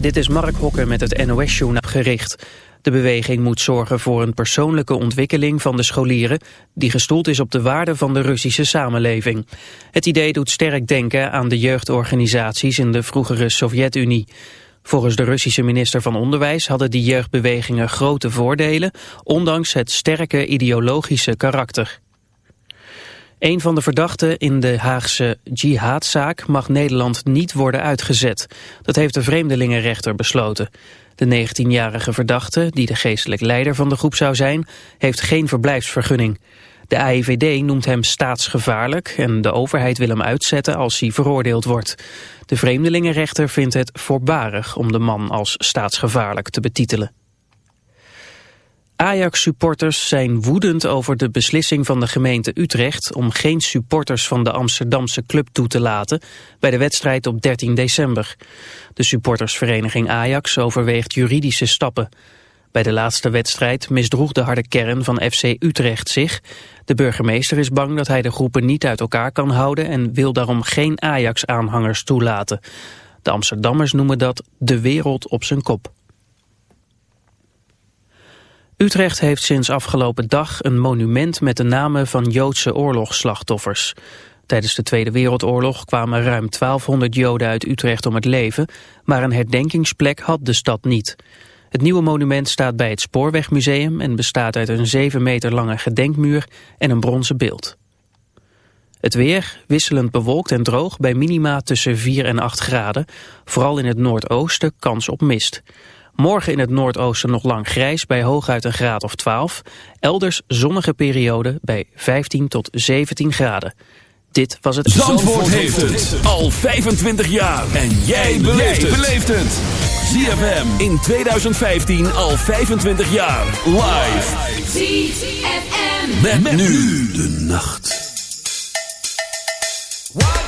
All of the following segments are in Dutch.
Dit is Mark Hokker met het NOS-journaal gericht. De beweging moet zorgen voor een persoonlijke ontwikkeling van de scholieren... die gestoeld is op de waarden van de Russische samenleving. Het idee doet sterk denken aan de jeugdorganisaties in de vroegere Sovjet-Unie. Volgens de Russische minister van Onderwijs hadden die jeugdbewegingen grote voordelen... ondanks het sterke ideologische karakter. Een van de verdachten in de Haagse jihadzaak mag Nederland niet worden uitgezet. Dat heeft de vreemdelingenrechter besloten. De 19-jarige verdachte, die de geestelijk leider van de groep zou zijn, heeft geen verblijfsvergunning. De AIVD noemt hem staatsgevaarlijk en de overheid wil hem uitzetten als hij veroordeeld wordt. De vreemdelingenrechter vindt het voorbarig om de man als staatsgevaarlijk te betitelen. Ajax-supporters zijn woedend over de beslissing van de gemeente Utrecht om geen supporters van de Amsterdamse club toe te laten bij de wedstrijd op 13 december. De supportersvereniging Ajax overweegt juridische stappen. Bij de laatste wedstrijd misdroeg de harde kern van FC Utrecht zich. De burgemeester is bang dat hij de groepen niet uit elkaar kan houden en wil daarom geen Ajax-aanhangers toelaten. De Amsterdammers noemen dat de wereld op zijn kop. Utrecht heeft sinds afgelopen dag een monument met de namen van Joodse oorlogsslachtoffers. Tijdens de Tweede Wereldoorlog kwamen ruim 1200 Joden uit Utrecht om het leven, maar een herdenkingsplek had de stad niet. Het nieuwe monument staat bij het Spoorwegmuseum en bestaat uit een 7 meter lange gedenkmuur en een bronzen beeld. Het weer, wisselend bewolkt en droog bij minima tussen 4 en 8 graden. Vooral in het noordoosten kans op mist. Morgen in het noordoosten nog lang grijs bij hooguit een graad of 12. Elders zonnige periode bij 15 tot 17 graden. Dit was het... Zandvoort, Zandvoort heeft het al 25 jaar. En jij beleeft het. ZFM in 2015 al 25 jaar. Live. ZFM. Met, met nu de nacht. You,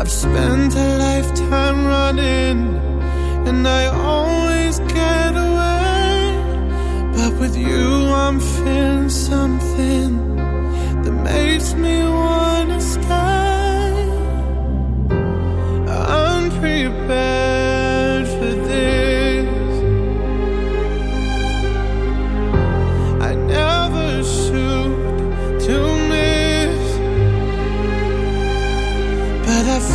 I've spent a lifetime running, and I always get away. But with you, I'm feeling something that makes me wanna stay. I'm prepared.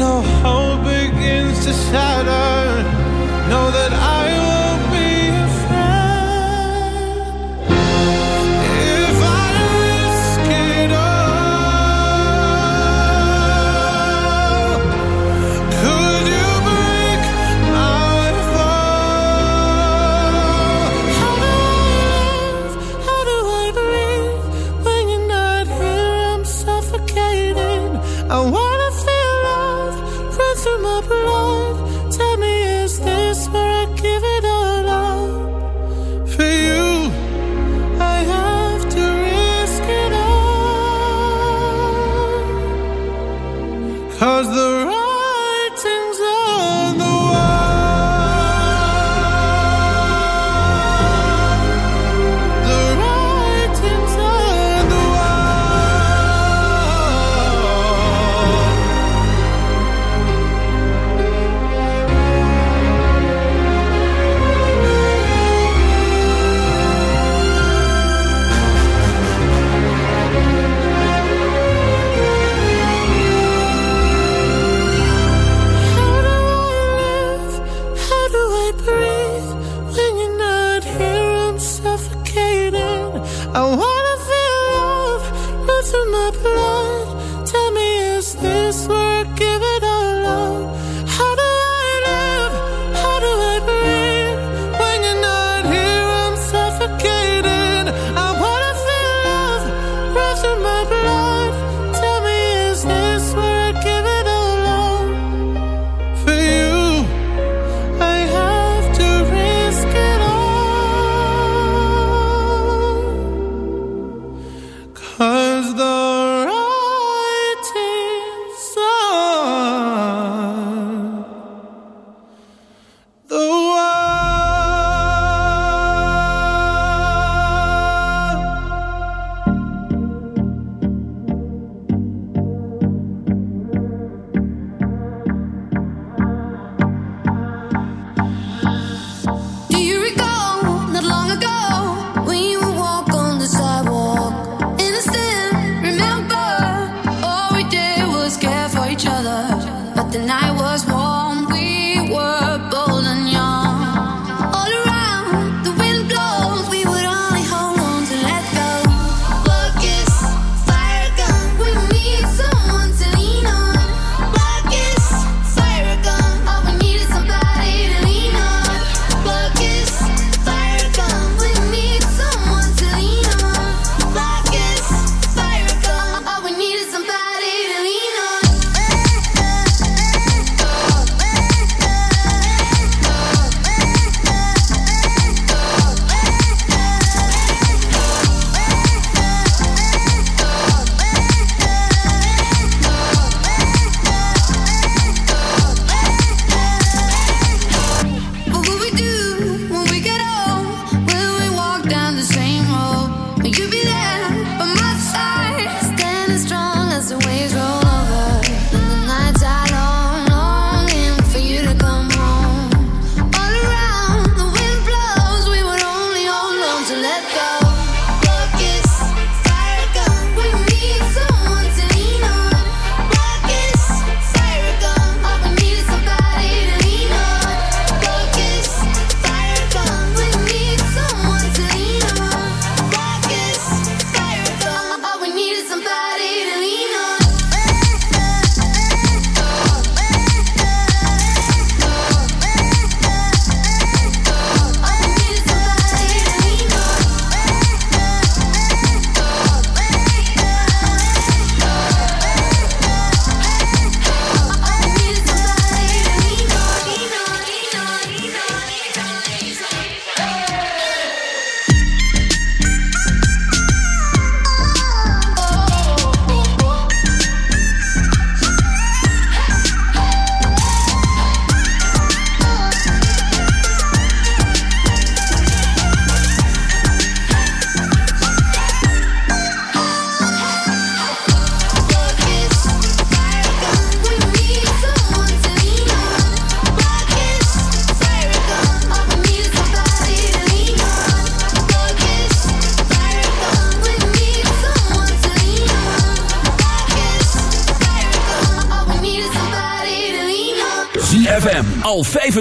when hope begins to shatter, know that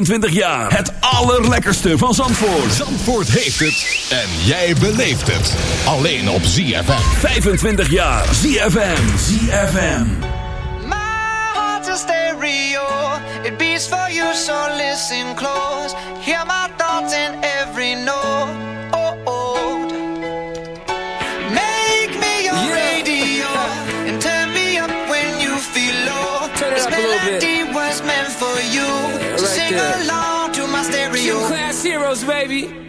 25 jaar. Het allerlekkerste van Zandvoort. Zandvoort heeft het. En jij beleeft het. Alleen op ZFM. 25 jaar. ZFM. ZFM. My heart's a stereo. It beats for you, so listen close. Class heroes, baby.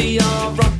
We are rock